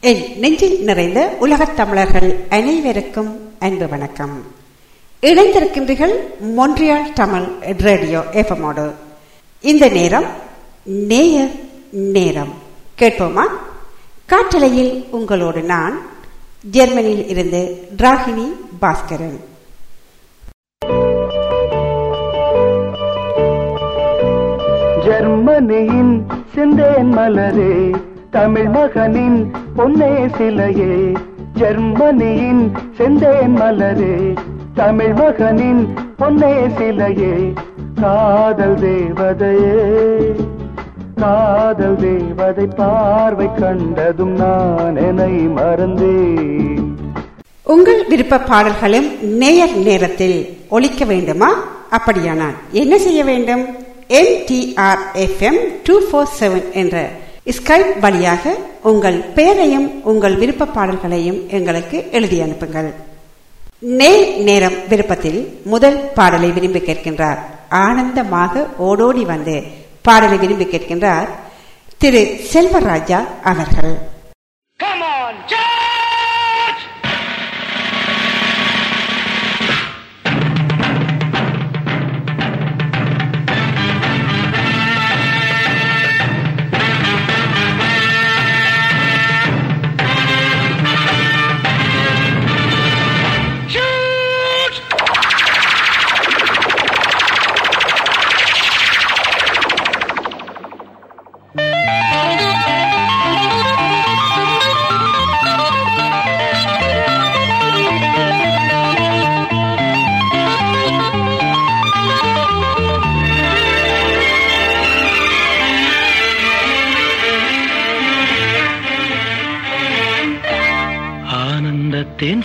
என் நெஞ்சில் நிறைந்த உலகத் தமிழர்கள் அனைவருக்கும் அன்பு வணக்கம். இணைந்திருக்கின்றீர்கள் மொன்றியால் தமிழ் ரேடியோ எஃப்எமோடு இந்த நேரம் நேயர் நேரம். கேட்போமா? காற்றலையில் உங்களோடு நான் ஜெர்மனியில் இருந்து ராகினி பாஸ்கரன். ஜெர்மனியின் சிந்தேன் மலரே தமிழ் மகனின் பொன்னே சிலையே ஜெர்மனியின் செந்தேன் மலரே தமிழ் மகனின் பொன்னே சிலையே. காதல் தேவதையே காதல் தேவதை பார்வை கண்டதும் நான் என்னை மறந்தேன். உங்கள் விருப்ப பாடல்களும் நேயர் நேரத்தில் ஒழிக்க வேண்டுமா? அப்படியானால் என்ன செய்ய வேண்டும்? MTR FM two four seven என்ற ஸ்கைப் வழியாக உங்கள் பெயரையும் உங்கள் விருப்ப பாடல்களையும் எங்களுக்கு எழுதி அனுப்புங்கள். நேர் நேரம் விருப்பத்தில் முதல் பாடலை விரும்பி கேட்கின்றார். ஆனந்தமாக ஓடோடி வந்து பாடலை விரும்பி கேட்கின்றார் திரு செல்வராஜா அவர்கள். Come on,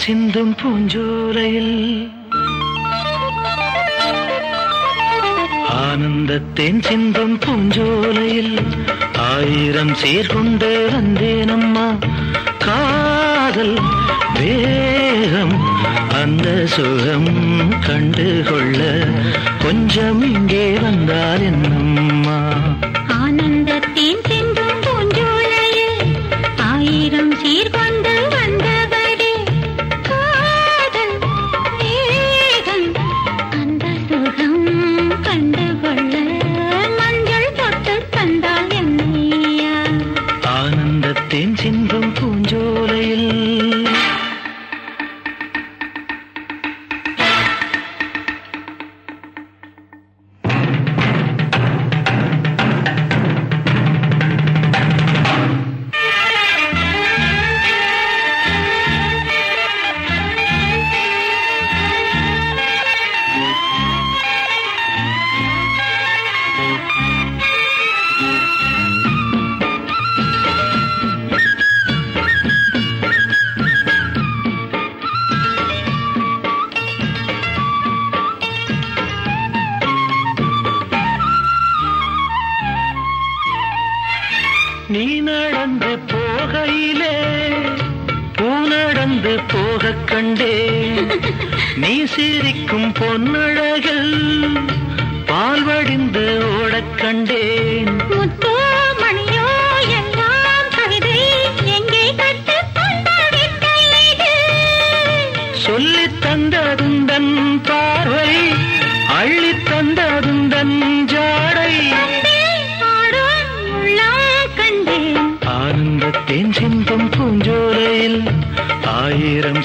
சிந்தும் பூஞ்சோலையில். ஆனந்தத்தேன் சிந்தும் பூஞ்சோலையில். ஆயிரம் சீர்கொண்டு வந்தேனம்மா. காதல் வேகம் அந்த சுகம் கண்டுகொள்ள கொஞ்சம் இங்கே வந்தால் என்ன? நீ சிரிக்கும் பொன்னழகில் பால் வடிந்து ஓடக் கண்டேன்.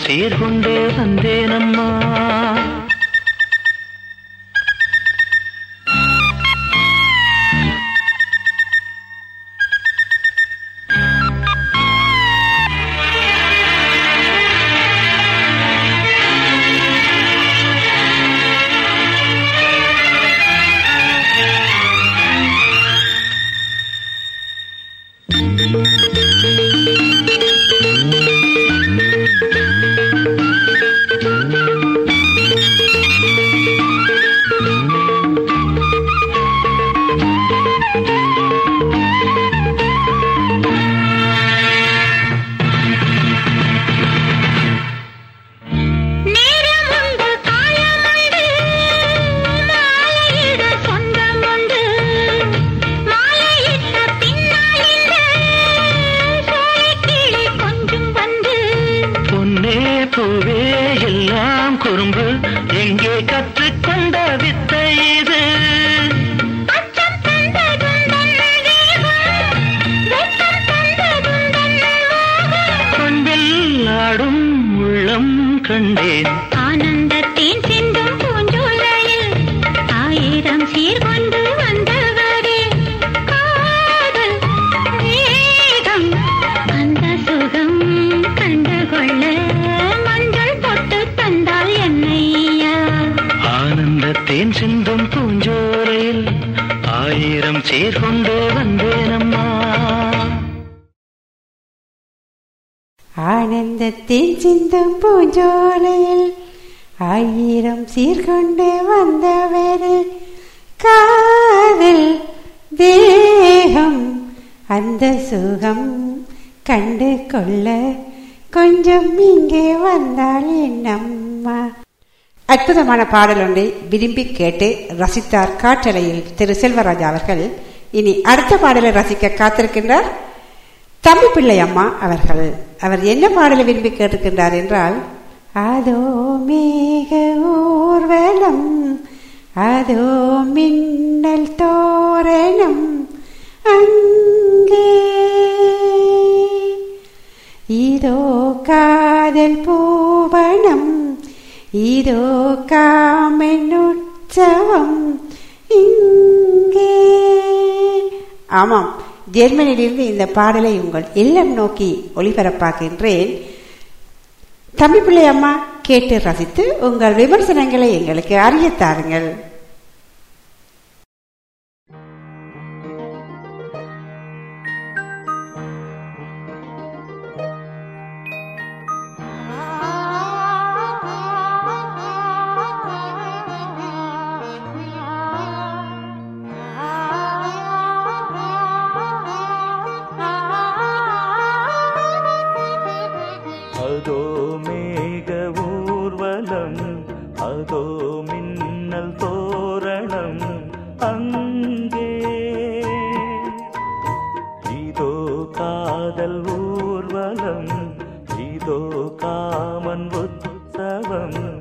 ஆயிரம் சீர்கொண்டு ஆனந்தத்தேன் சிந்தும் பூஞ்சோரையில் ஆயிரம் சீர்கொண்டு வந்தேனம்மா. ஆனந்தத்தின் சிந்தும் பூஞ்சோலையில் ஆயிரம் சீர்கொண்டு வந்தவரே காதல் தேகம் அந்த சுகம் கண்டு கொள்ள கொஞ்சம் இங்கே வந்தால் என்னம்மா? அற்புதமான பாடல் ஒன்றை விரும்பி கேட்டு ரசித்தார் காற்றலையில் திரு செல்வராஜா அவர்கள். இனி அடுத்த பாடலை ரசிக்க காத்திருக்கின்றார் தம்பி பிள்ளை அம்மா அவர்கள். அவர் என்ன பாடலை விரும்பி கேட்டிருக்கின்றார் என்றால் அதோ மேக ஊர்வலம் அதோ மின்னல் தோரணம் அங்கே இதோ காதல் பூவனம் இதோ காமன் இங்கே ஆமாம் ஜெர்மனியிலிருந்து இந்த பாடலை உங்கள் இல்லம் நோக்கி ஒளிபரப்பாகின்றேன் தம்பி பிள்ளை அம்மா கேட்டு ரசித்து உங்கள் விமர்சனங்களை எங்களுக்கு அறிய தாருங்கள் உற்சவம்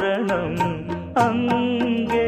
தோரணம் அங்கே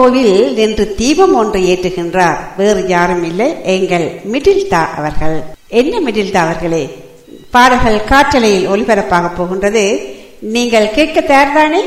கோவில் என்று தீபம் ஒன்று ஏற்றுகின்றார். வேறு யாரும் இல்லை. எங்கள் மிடில்தா அவர்கள். என்ன மிடில்தா அவர்களே? பாடல்கள் காற்றலையில் ஒலிபரப்பாக போகின்றது. நீங்கள் கேட்க தயார்தானே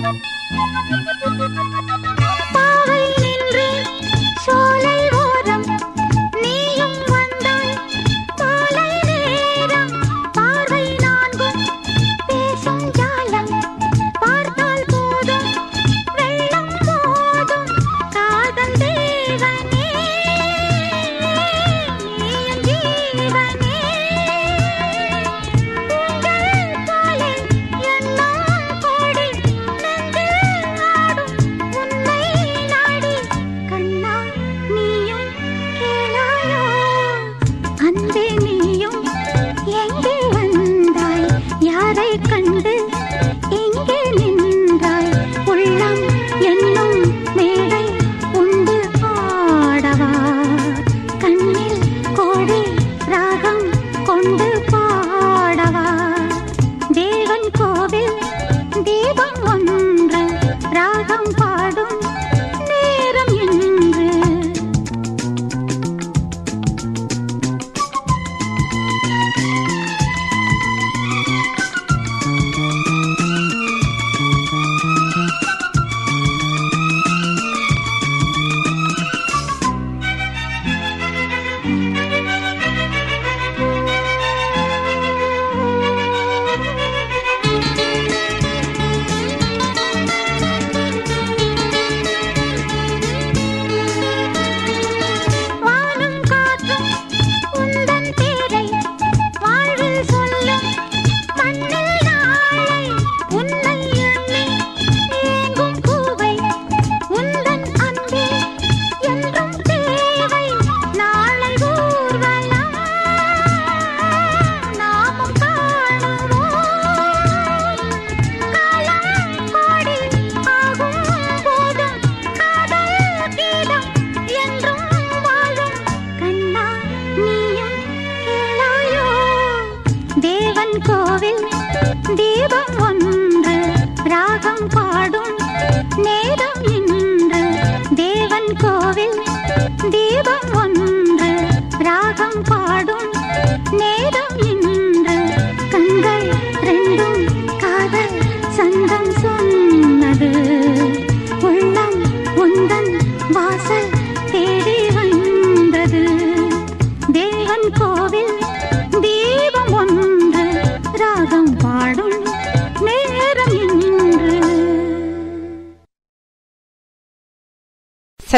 Thank you.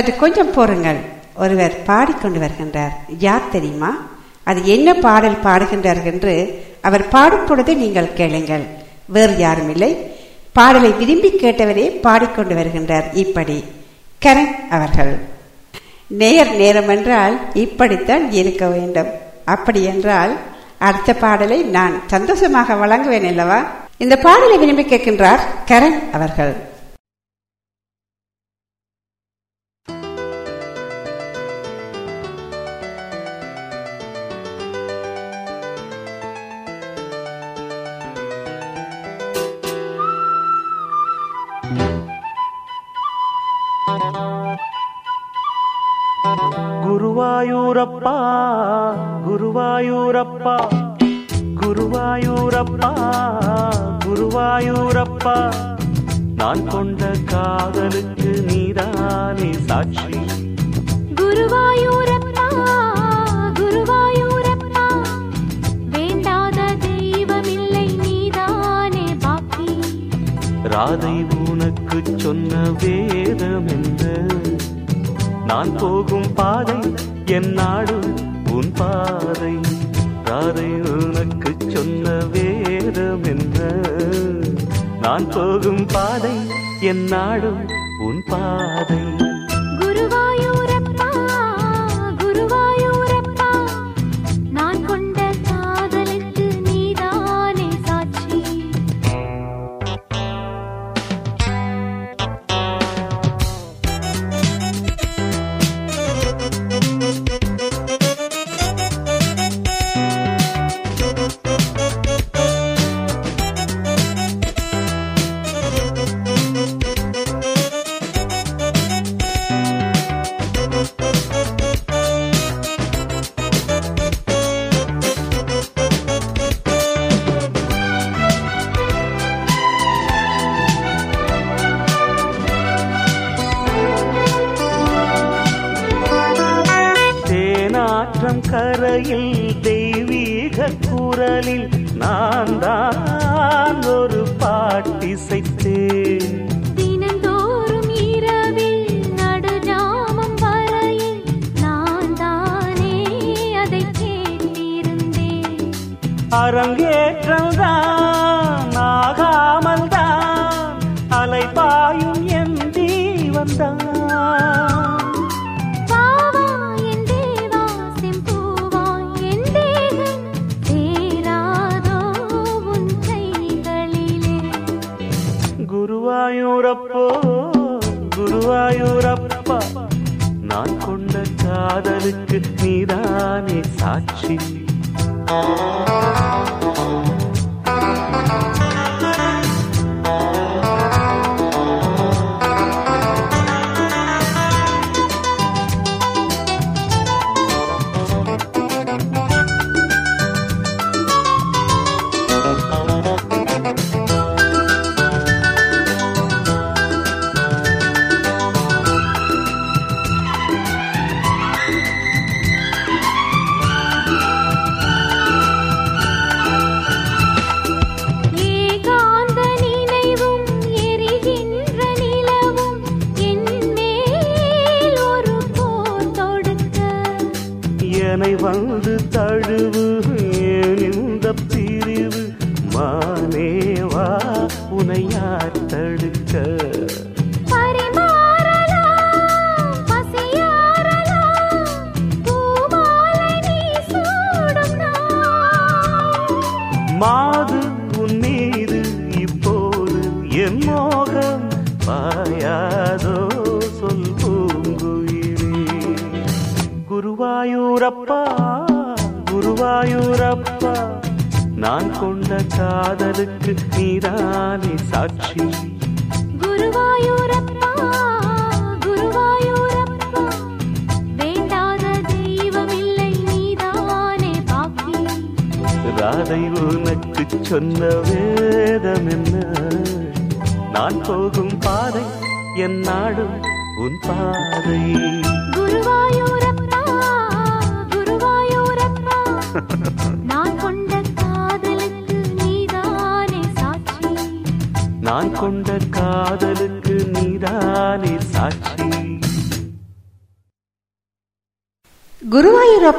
சற்று கொஞ்சம் போருங்கள் ஒருவர் பாடிக்கொண்டு வருகின்றார். யார் தெரியுமா? அது என்ன பாடல் பாடுகின்றார் என்று அவர் பாடும் பொழுது நீங்கள் கேளுங்கள். வேறு யாரும் இல்லை. பாடலை விரும்பி கேட்டவரே பாடிக்கொண்டு வருகின்றார். இப்படி. கரண் அவர்கள். நேர் நேரம் என்றால் இப்படித்தான் இருக்க வேண்டும். அப்படி என்றால் அடுத்த பாடலை நான் சந்தோஷமாக வழங்குவேன் அல்லவா? இந்த பாடலை விரும்பி கேட்கின்றார் கரண் அவர்கள். குருவாயூரப்பா குருவாயூரப்பா குருவாயூரப்பா குருவாயூரப்பா. நான் கொண்ட காதலுக்கு நீதானே சாட்சி. குருவாயூரப்பா குருவாயூரப்பா. வேண்டாத தெய்வமில்லை நீதானே பாக்கி. ராதை உனக்கு சொன்ன வேதம் என்ன நான் போகும் பாதை என் நாடு உன் பாதை? ராதை உனக்கு சொன்ன வேதம் என்ன? நான் போகும் பாதை என் நாடு உன் பாதை?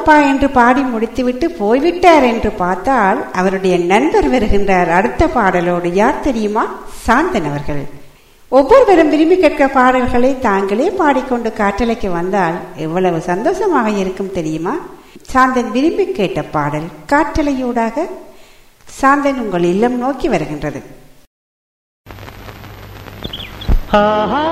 அப்பா என்று பாடி முடித்துவிட்டு போய்விட்டார் என்று பார்த்தால் அவருடைய நண்பர் வருகின்றார். அடுத்த பாடலோடு யார் தெரியுமா? சாந்தன் அவர்கள். ஒவ்வொருவரும் விரும்பி கேட்க பாடல்களை தாங்களே பாடிக்கொண்டு காற்றலைக்கு வந்தால் எவ்வளவு சந்தோஷமாக இருக்கும் தெரியுமா? சாந்தன் விரும்பி கேட்ட பாடல் காற்றலையூடாக. சாந்தன் உங்கள் இல்லம் நோக்கி வருகின்றது. ஆஹா!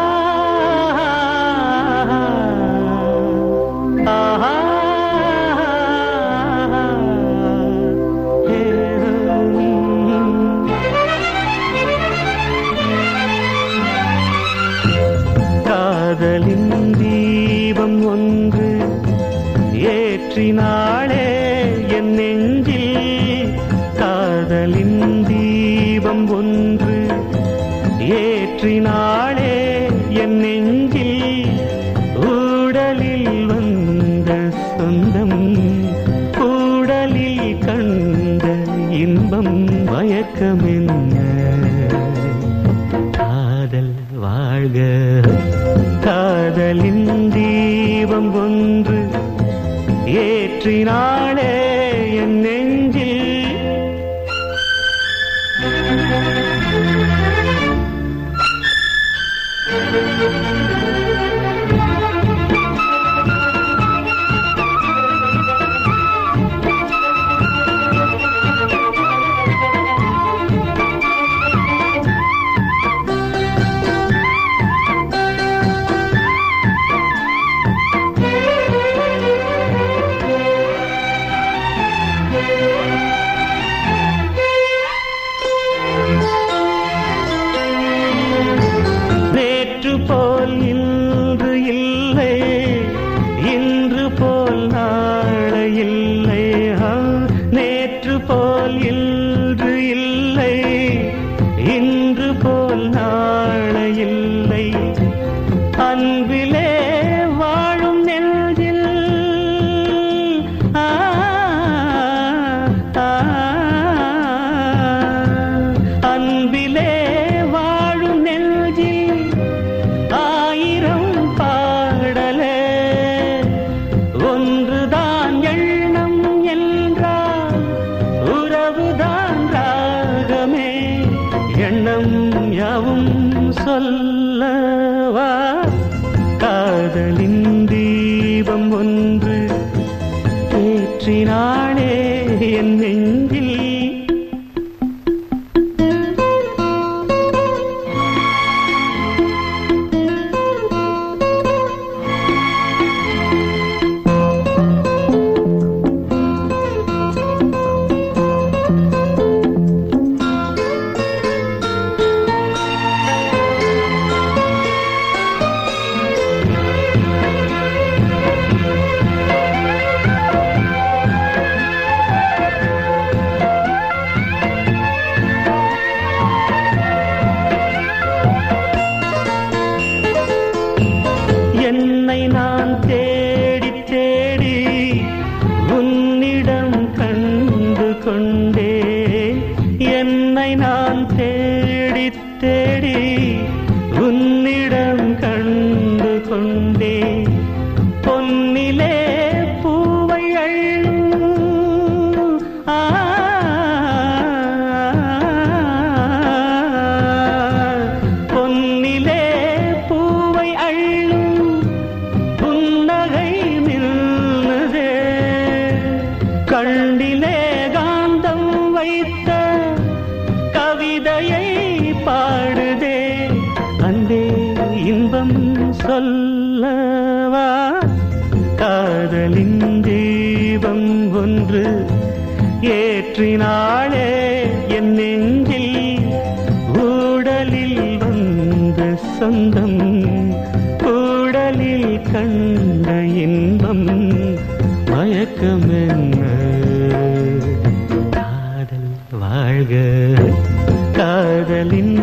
சொல்லவா? காதலின் தீபம் ஒன்று ஏற்றினாளே என் நெஞ்சில். ஊடலில் வந்த சொந்தம் ஊடலில் கண்ட இன்பம். மயக்கமென்ன காதல் வாழ்க. காதலின்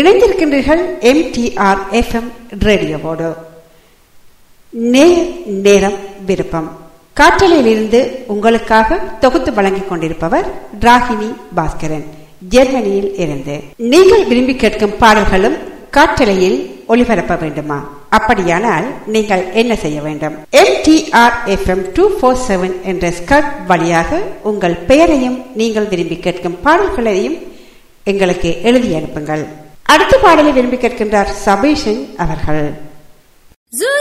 இணைந்திருக்கின்றீர்கள் எம்டிஆர் எஃப்எம் ரேடியோவோடு நேர் நேரம் விருப்பம். காற்றலையிலிருந்து உங்களுக்காக தொகுத்து வழங்கிக் கொண்டிருப்பவர் ராகினி பாஸ்கரன். ஜெர்மனியில் இருந்து. நீங்கள் விரும்பி கேட்கும் பாடல்களும் காற்றலையில் ஒளிபரப்ப வேண்டுமா? அப்படியானால் நீங்கள் என்ன செய்ய வேண்டும்? MTR FM two four seven என்ற ஸ்கர்ட் வழியாக உங்கள் பெயரையும் நீங்கள் விரும்பி கேட்கும் பாடல்களையும் எங்களுக்கு எழுதி அனுப்புங்கள். அடுத்த பாடலை விரும்பி கேட்கின்றார் சபீஷன் அவர்கள் Zoo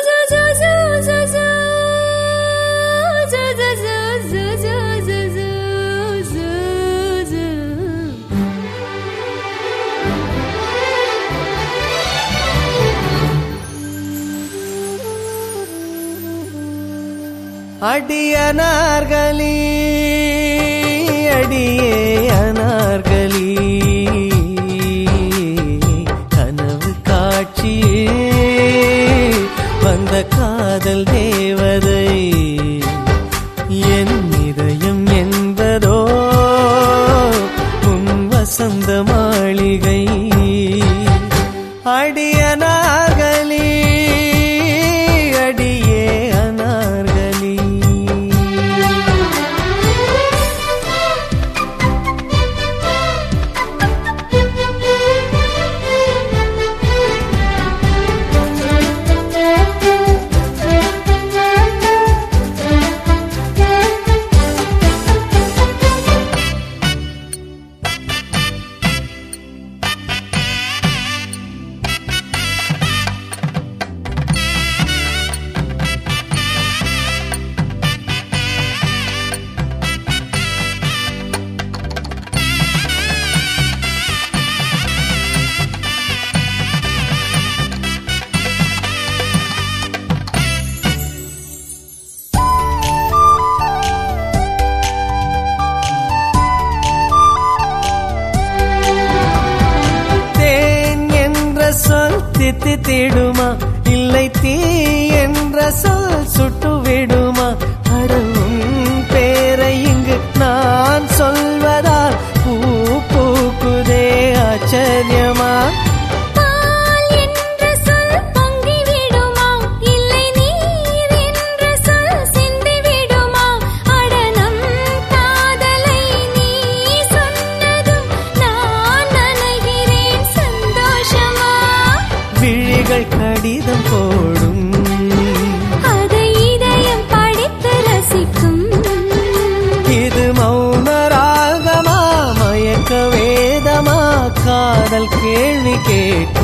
விழிகள் கடிதம் போடும். அதை இதயம் படித்து ரசிக்கும். இது மௌன ராகமா மயக்க வேதமா காதல் கேள்வி கேட்கும்.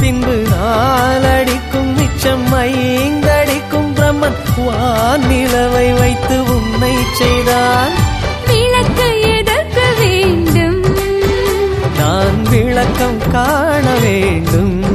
பின்பு நாலடிக்கும் மிச்சம் ஐந்தடிக்கும் பிரம்மன் வான் நிலவை வைத்து உன்னை செய்தான். விளக்கு எதற்கு வேண்டும். நான் விளக்கம் காண வேண்டும்.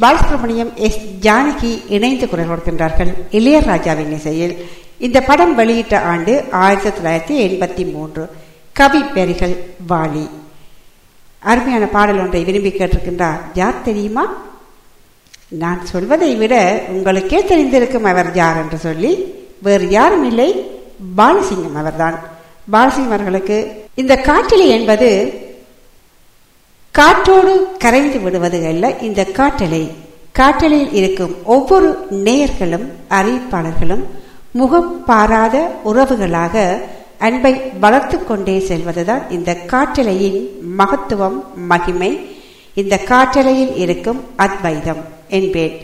பாலசுப்ரமணியம் எஸ் ஜானகி இணைந்து குரல் கொடுக்கின்றார்கள். இளையராஜாவின் இசையில் இந்த படம் வெளியிட்ட ஆண்டு ஆயிரத்தி தொள்ளாயிரத்தி எண்பத்தி மூன்று. கவி பெரிகள் வாலி. அருமையான பாடல் ஒன்றை விரும்பி கேட்டிருக்கின்றார். யார் தெரியுமா? நான் சொல்வதை விட உங்களுக்கே தெரிந்திருக்கும் அவர் யார் என்று சொல்லி வேறு யாரும் இல்லை. பாலசிங்கம் அவர்தான். பாலசிங்கம் அவர்களுக்கு இந்த காற்றிலே என்பது காற்றோடு கரைந்து விடுவது அல்ல இந்த காட்டலை காற்றலையில் இருக்கும் ஒவ்வொரு நேயர்களும் அறிவிப்பாளர்களும் முகம் பாராத உறவுகளாக அன்பை வளர்த்து கொண்டே செல்வதுதான் இந்த காற்றலையின் மகத்துவம் மகிமை. இந்த காற்றலையில் இருக்கும் அத்வைதம் என்பேன்.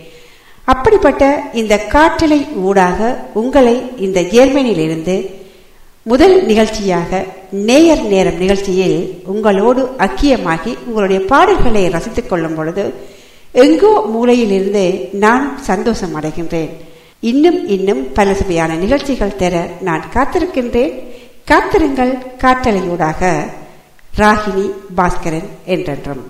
அப்படிப்பட்ட இந்த காற்றலை ஊடாக உங்களை இந்த ஜெர்மனியிலிருந்து முதல் நிகழ்ச்சியாக நேயர் நேரம் நிகழ்ச்சியில் உங்களோடு அக்கியமாகி உங்களுடைய பாடல்களை ரசித்துக் கொள்ளும் பொழுது எங்கோ மூலையிலிருந்து நான் சந்தோஷம் அடைகின்றேன். இன்னும் இன்னும் பல சுவையான நிகழ்ச்சிகள் தர நான் காத்திருக்கின்றேன். காத்திருங்கள் காற்றலையூடாக. ராகினி பாஸ்கரன் என்றென்றும்.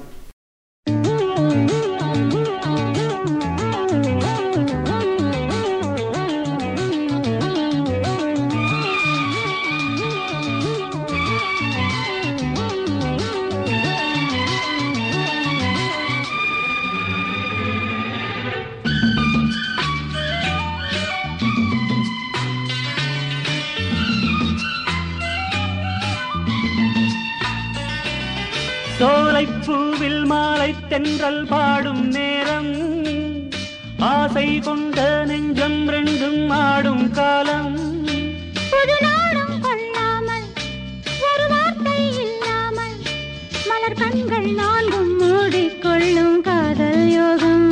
சோலைப்பூவில் மாலை தென்றல் பாடும் நேரம். ஆசை கொண்ட நெஞ்சம் ரெண்டும் ஆடும் காலம். புது நாடும் கொள்ளாமல் ஒரு வார்த்தை இல்லாமல் மலர் கண்கள் நான்கும் மூடிக்கொள்ளும் காதல் யோகம்.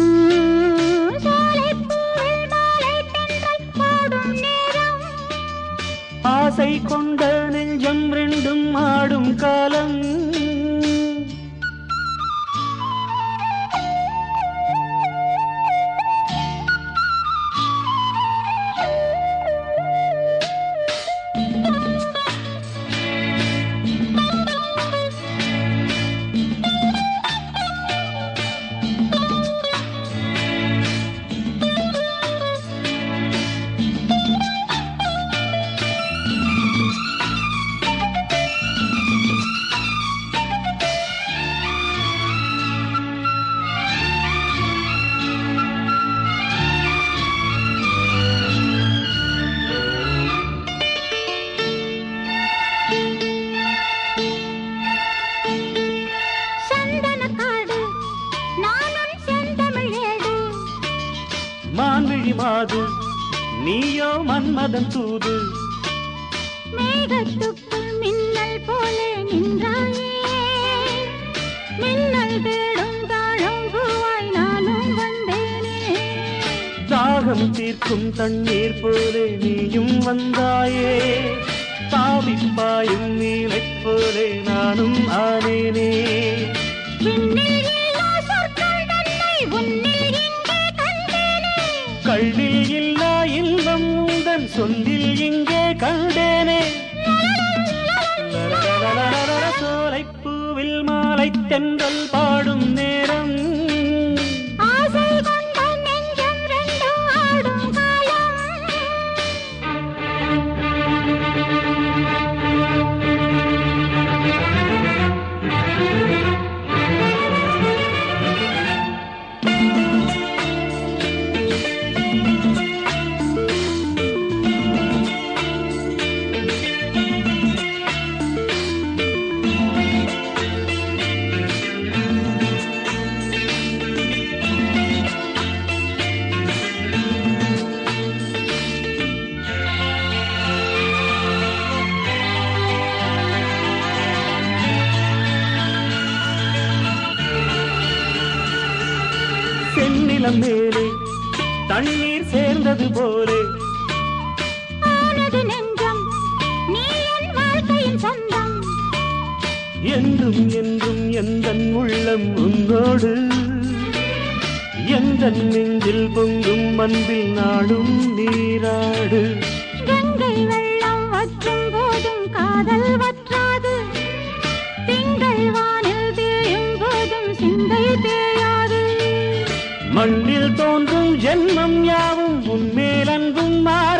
ஆசை கொண்ட நெஞ்சம் ரெண்டும் ஆடும் காலம். நீயோ மன்மதன் தூது. மேகத்துக்குள் மின்னல் போலே நின்றாயே. மின்னல் தேடும் தாழம் பூவாய் நானும் வந்தேனே. தாகம் தீர்க்கும் தண்ணீர் போலே நீயும் வந்தாயே. தாவிப்பாயும் நீலைப் போலே நானும் ஆனேனே. விண்ணில் சொல்லில் இங்கே கண்டேனே. சோலைப்பூவில் மாலை தென்றல் எந்த நெஞ்சில் பொங்கும் அன்பில் நாடும் நீராடு. கங்கை வெள்ளம் வற்றும் போதும் காதல் வற்றாது. திங்கள் வானில் தேயும் போதும் சிந்தை தேயாது. மண்ணில் தோன்றும் ஜென்மம் யாவும் உன்மேல் அன்பும் மாறாது.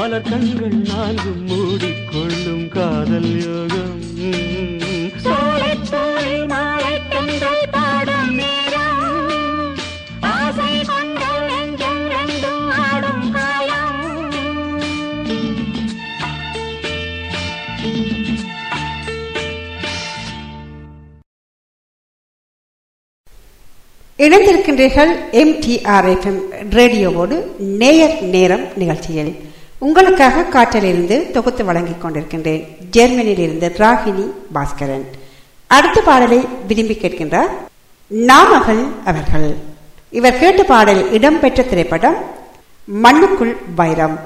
மலர் கண்கள் நான்கும் மூடிக்கொள்ளும் காதல் யோகம். இணைந்திருக்கின்றீர்கள் எம்டிஆர்எஃப்எம் ரேடியோவோடு நேயர் நேரம் நிகழ்ச்சியில். உங்களுக்காக காற்றிலிருந்து தொகுத்து வழங்கிக் கொண்டிருக்கின்றேன். ஜெர்மனியிலிருந்து ராகினி பாஸ்கரன். அடுத்த பாடலை விரும்பி கேட்கின்றார் நாமகள் அவர்கள். இவர் கேட்ட பாடல் இடம்பெற்ற திரைப்படம் மண்ணுக்குள் வைரம்.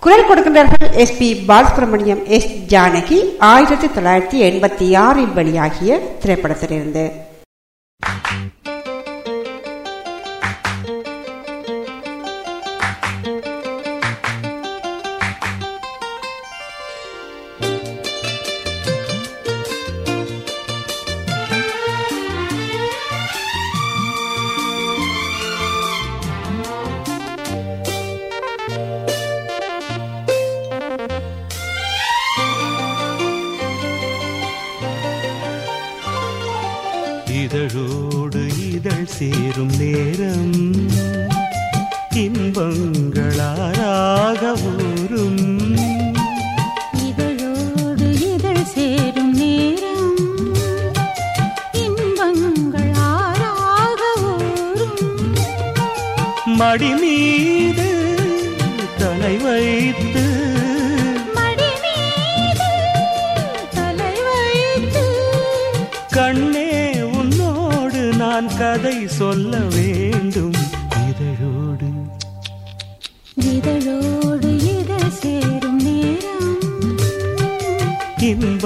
குரல் கொடுக்கின்றார்கள் S P Balasubrahmanyam S Janaki. ஆயிரத்தி தொள்ளாயிரத்தி எண்பத்தி ஆறில் வெளியாகிய திரைப்படத்திலிருந்து. சேரும் நேரம் இன்பங்களாராக ஊரும் இதழோடு இதழ் சேரும் நேரம் இன்பங்கள் ஆறாக ஊறும். மடி மீது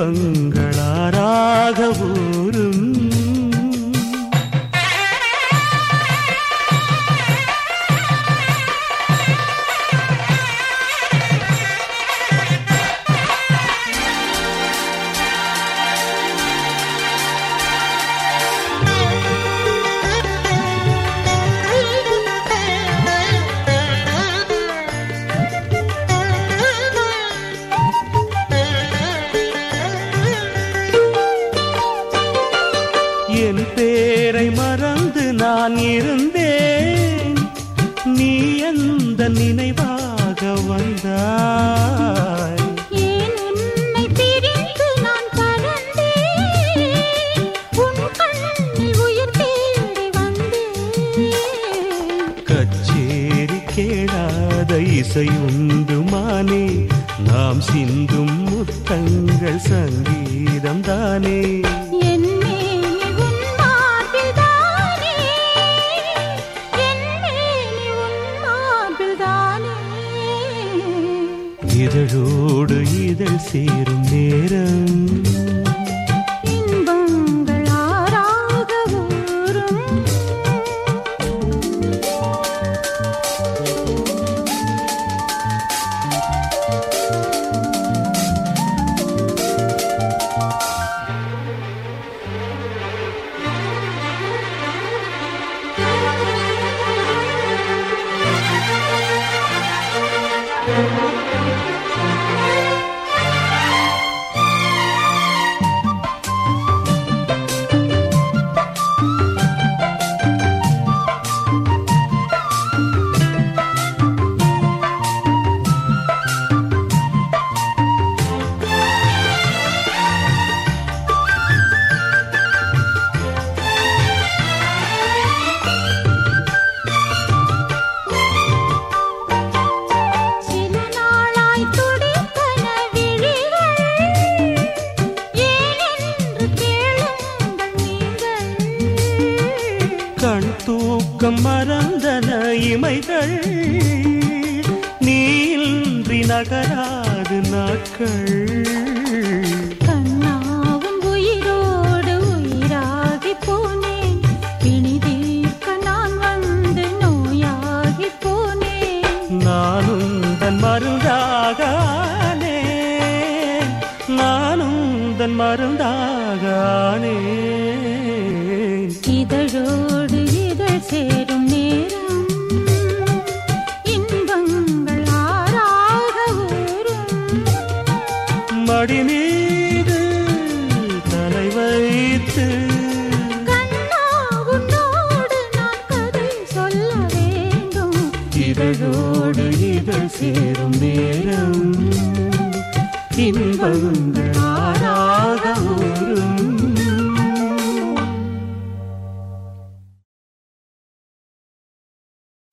இன்பங்களாராகவும்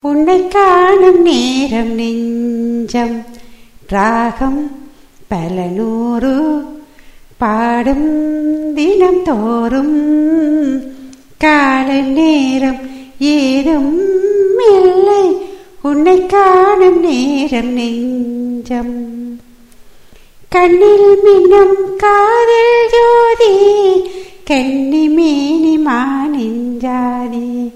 உன்னை காணும் நேரம் நெஞ்சம். ராகம் பல நூறு. பாடும் தினம் தோறும். கால நேரம் ஏதும் இல்லை. உன்னை காணும் நேரம் நெஞ்சம். கண்ணில் மின்னும் காதல் ஜோதி. கண்ணி மேனி மானிஞ்சாதி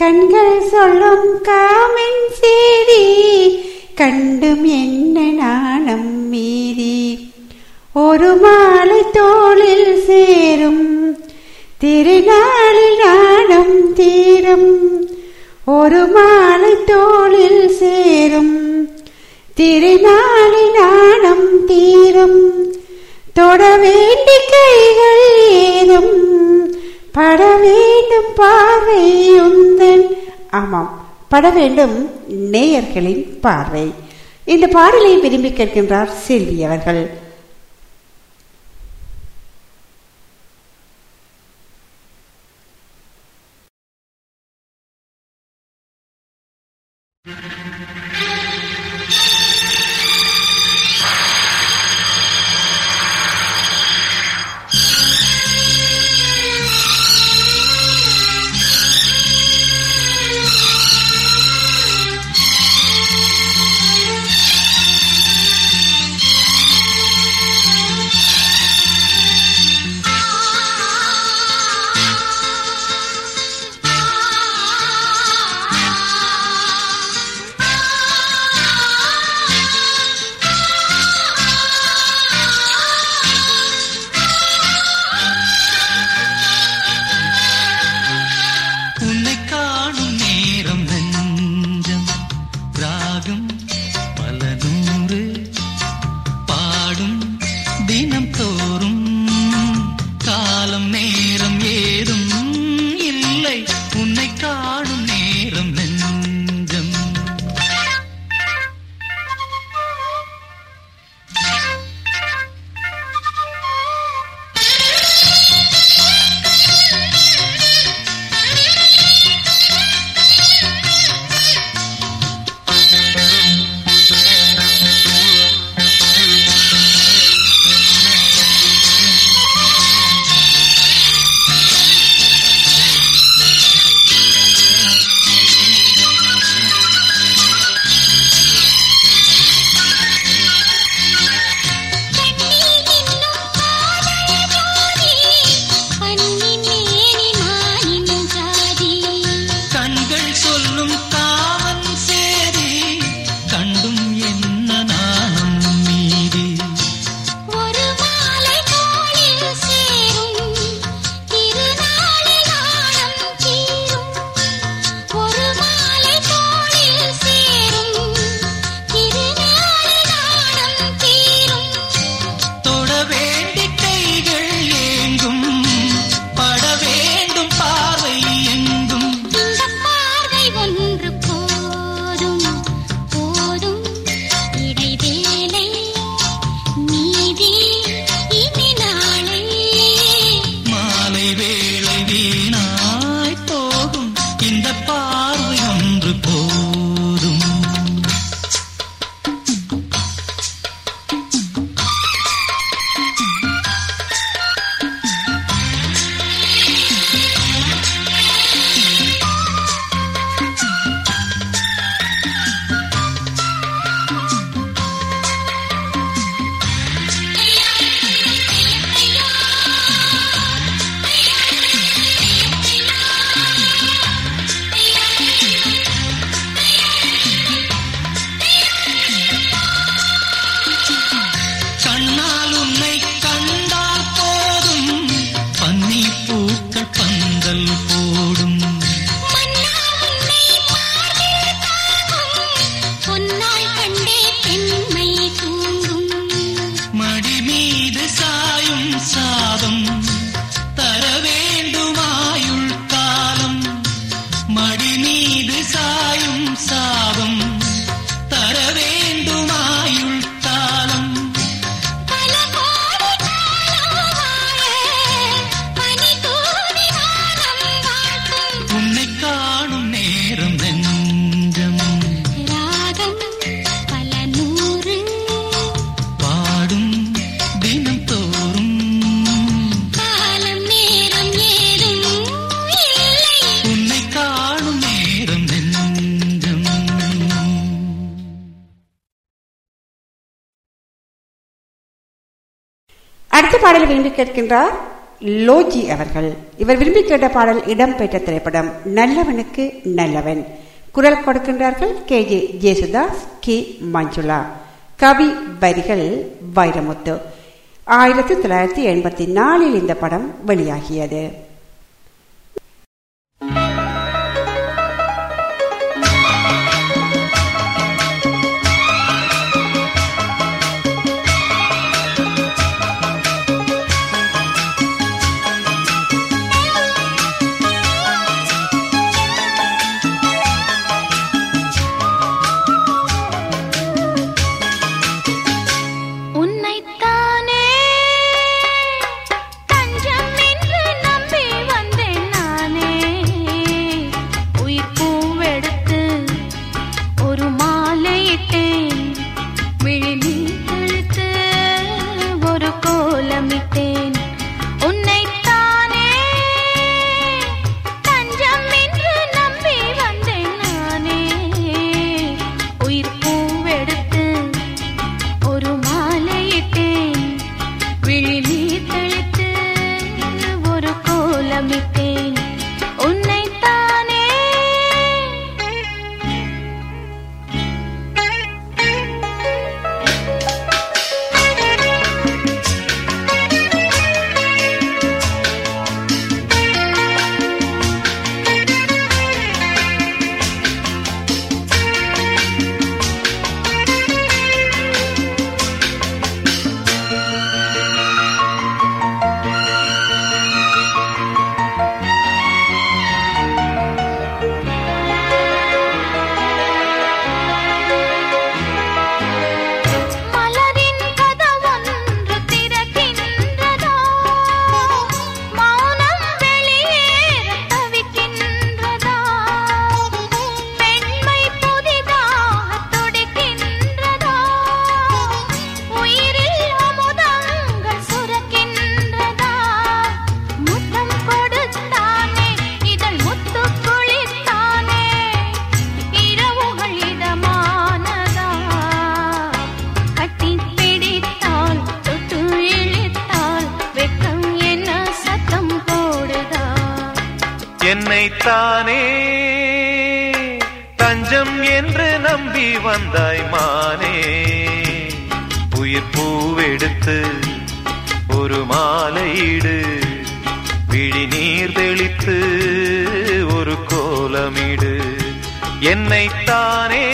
கண்கள் சொல்லும் காமின் சேதி கண்டும் என்ன நாணம் மீறி ஒரு மாலை தோளில் சேரும் திருநாளில் நாணம் தீரும். ஒரு மாலை தோளில் சேரும் திருநாளில் நாணம் தீரும். தொட வேண்டி கைகள் ஏதும் பட வேண்டும் பார்வை உந்தன் ஆமாம் பட வேண்டும் நேயர்களின் பார்வை. இந்த பாடலை விரும்பி கேட்கின்றார் செல்வி அவர்கள். கேட்கின்றார் லோஜி அவர்கள். இவர் விரும்பி கேட்ட பாடல் இடம்பெற்ற திரைப்படம் நல்லவனுக்கு நல்லவன். குரல் கொடுக்கின்றார்கள் கே ஜே ஜேசுதாஸ் கி மஞ்சுளா. கவி வரிகள் வைரமுத்து. ஆயிரத்தி தொள்ளாயிரத்தி எண்பத்தி நாலில் இந்த படம் வெளியாகியது. என்னைத்தானே தஞ்சம் என்று நம்பி வந்தாய் மானே. உயிர் பூவெடுத்து ஒரு மாலையீடு விழி நீர் தெளித்து ஒரு கோலமிடு. என்னைத்தானே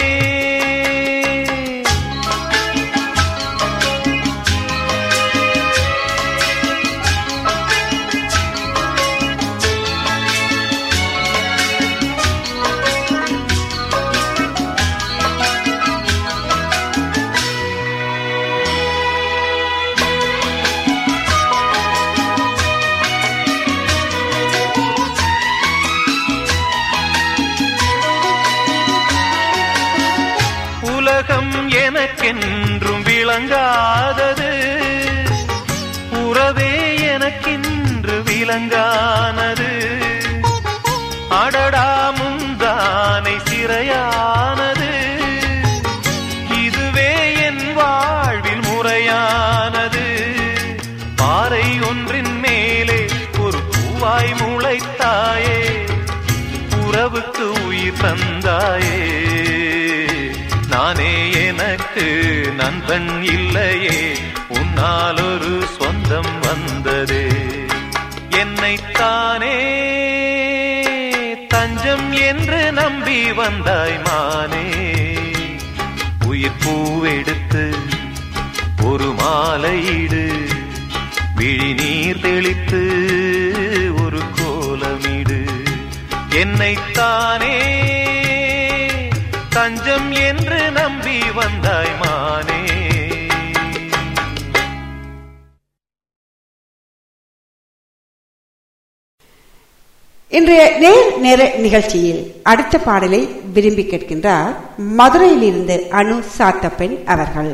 எனக்கென்று அடடா முந்தானை சிறையானது. இதுவே என் வாழ்வில் முறையானது. பாறை ஒன்றின் மேலே ஒரு பூவாய் முளைத்தாயே. உறவுக்கு உயிர் தந்தாயே. நானே எனக்கு நண்பன் இல்லையே. உன்னால் ஒரு சொந்தம் வந்ததே. என்னைத்தானே தஞ்சம் என்று நம்பி வந்தாய் மானே. உயிர் பூவெடுத்து ஒரு மாலையீடு விழி நீர் தெளித்து ஒரு கோலமிடு. என்னைத்தானே தஞ்சம் என்று நம்பி வந்தாய் மானே. இன்றைய நேர் நேர நிகழ்ச்சியில் அடுத்த பாடலை விரும்பி கேட்கின்றார் மதுரையிலிருந்து அணு சாத்தப்பெண் அவர்கள்.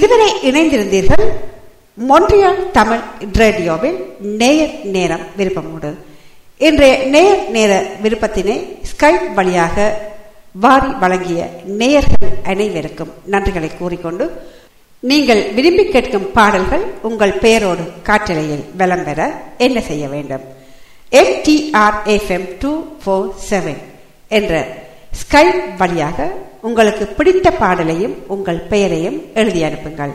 இதுவரை இணைந்திருந்தீர்கள் மொன்றியால் தமிழ் ரேடியோவில் நேயர் நேரம் விருப்பமோடு. இன்றைய நேயர் நேர விருப்பத்தினை ஸ்கைப் வழியாக வாரி வழங்கிய நேயர்கள் அனைவருக்கும் நன்றிகளை கூறிக்கொண்டு நீங்கள் விரும்பி கேட்கும் பாடல்கள் உங்கள் பெயரோடு காற்றலையில் வலம் பெற என்ன செய்ய வேண்டும்? MTR FM two four seven என்ற ஸ்கைப் வழியாக உங்களுக்கு பிடித்த பாடலையும் உங்கள் பெயரையும் எழுதி அனுப்புங்கள்.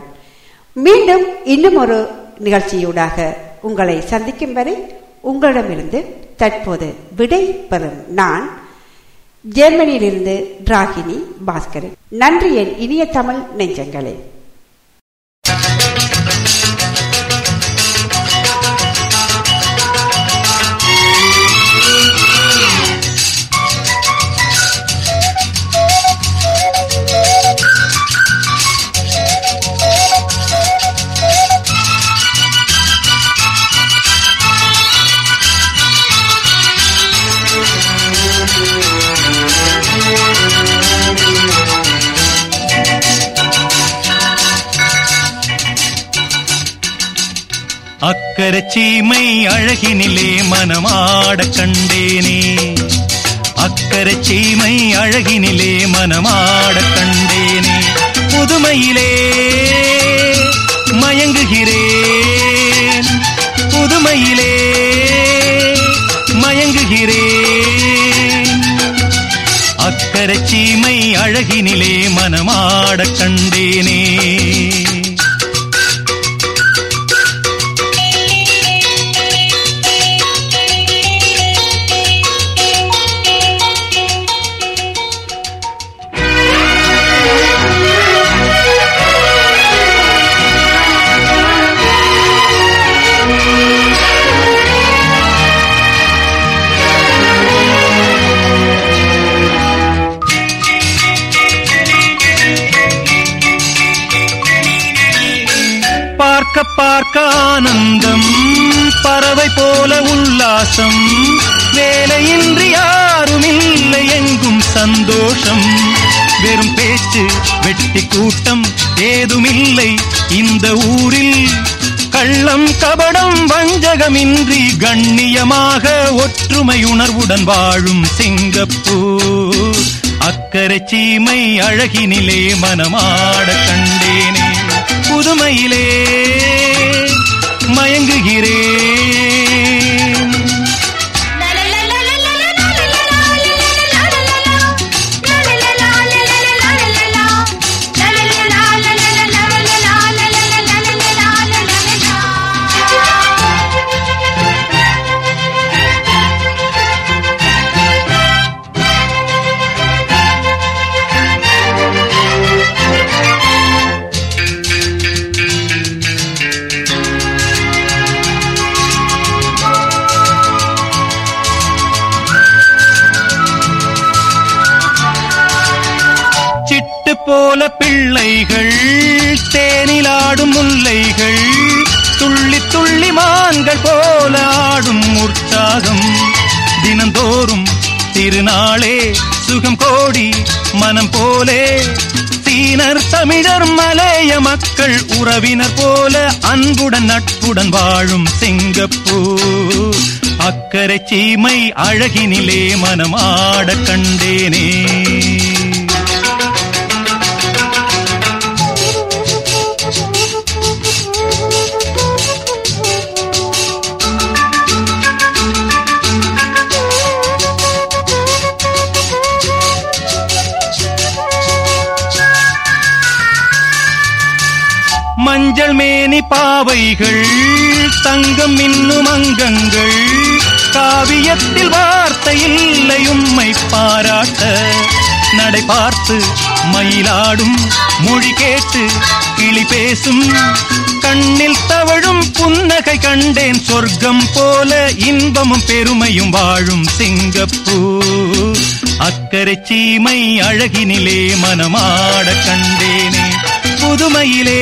மீண்டும் இன்னும் ஒரு நிகழ்ச்சியூடாக உங்களை சந்திக்கும் வரை உங்களிடமிருந்து தற்போது விடை பெறும் நான் ஜெர்மனியிலிருந்து ராகினி பாஸ்கரன். நன்றி என் இனிய தமிழ் நெஞ்சங்களே. அக்கர சீமை அழகினிலே மனமாட கண்டேனே. அக்கர சீமை அழகினிலே மனமாட கண்டேனே. புதுமையிலே மயங்குகிறேன். புதுமையிலே மயங்குகிறேன். அக்கர சீமை அழகினிலே மனமாட கண்டேனே. உல்லாசம் வேலையின்றி யாரும் இல்லை எங்கும் சந்தோஷம். வெறும் பேச்சு வெட்டி கூட்டம் ஏதுமில்லை இந்த ஊரில். கள்ளம் கபடம் வஞ்சகமின்றி கண்ணியமாக ஒற்றுமை உணர்வுடன் வாழும் சிங்கப்பூர். அக்கறை சீமை அழகினிலே மனமாட கண்டேனே. புதுமையிலே மயங்குகிறேன். பிள்ளைகள் தேனிலாடும் முல்லைகள் துள்ளி துள்ளி மான்கள் போல ஆடும் உற்சாகம். தினந்தோறும் திருநாளே சுகம் கோடி மனம் போலே. சீனர் தமிழர் மலைய மக்கள் உறவினர் போல அன்புடன் நட்புடன் வாழும் சிங்கப்பூர் அக்கறை சீமை அழகினிலே மனம் ஆட கண்டேனே. பாவைகள் தங்கம் இன்னும் அங்கங்கள். காவியத்தில் வார்த்தை இல்லை உம்மை பாராட்ட. நடை பார்த்து மயிலாடும் மொழி கேட்டு கிளி பேசும். கண்ணில் தவழும் புன்னகை கண்டேன் சொர்க்கம் போல இன்பமும் பெருமையும் வாழும் சிங்கப்பூர் அக்கறை சீமை அழகினிலே மனமாட கண்டேனே புதுமையிலே.